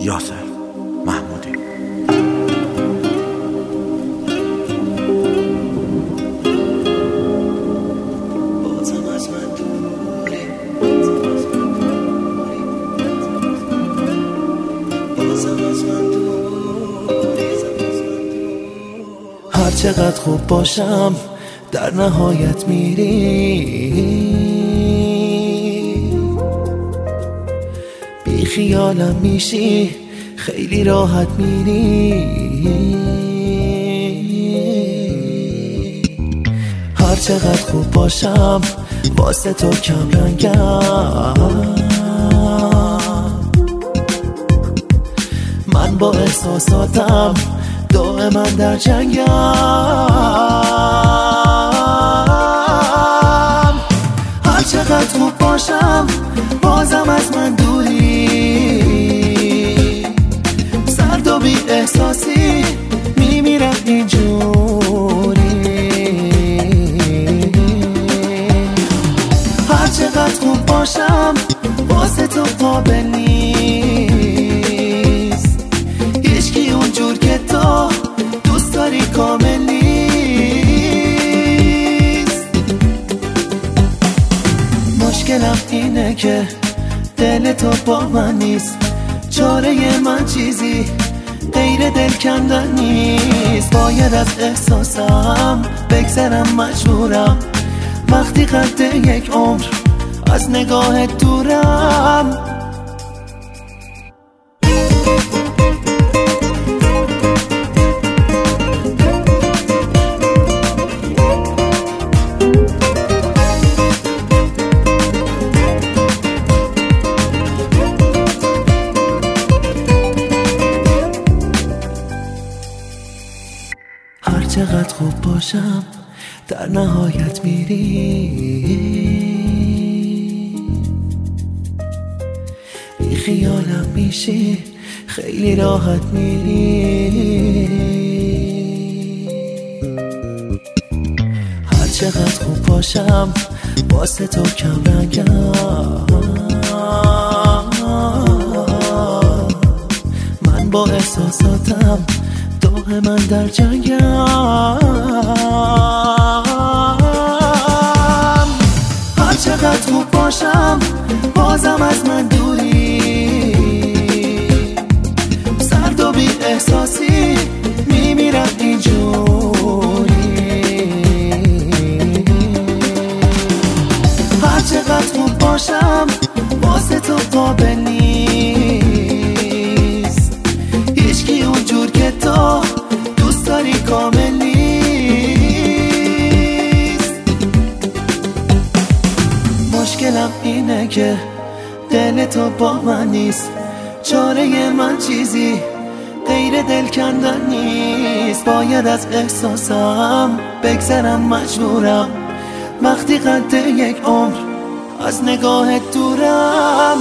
یاسر محمودی. هر چقدر خوب باشم در نهایت میری خیالم میشی خیلی راحت میری. هر چقدر خوب باشم واسه تو کم رنگم. من با احساساتم دائما در جنگم. هر چقدر خوب باشم بازم از من دوری باشم واسه تو قابل نیست هیچکی اونجور که تو دوست داری کامل نیست. مشکلم اینه که دل تو با من نیست. چاره من چیزی غیر دل کندن نیست. باید از احساسم بگذرم مجبورم. وقتی قد یک عمر از نگاه دورم. هر چقدر خوب باشم در نهایت میری. خیالم میشی خیلی راحت میری. هر چقدر خوب باشم واسه تو کم رنگم من با احساساتم دائما در جنگم. هر چقدر خوب باشم بازم از من مشکلم اینه که دل تو با من نیست. چاره من چیزی غیر دل کندن نیست. باید از احساسم بگذرم مجبورم. وقتی قد یک عمر از نگاه دورم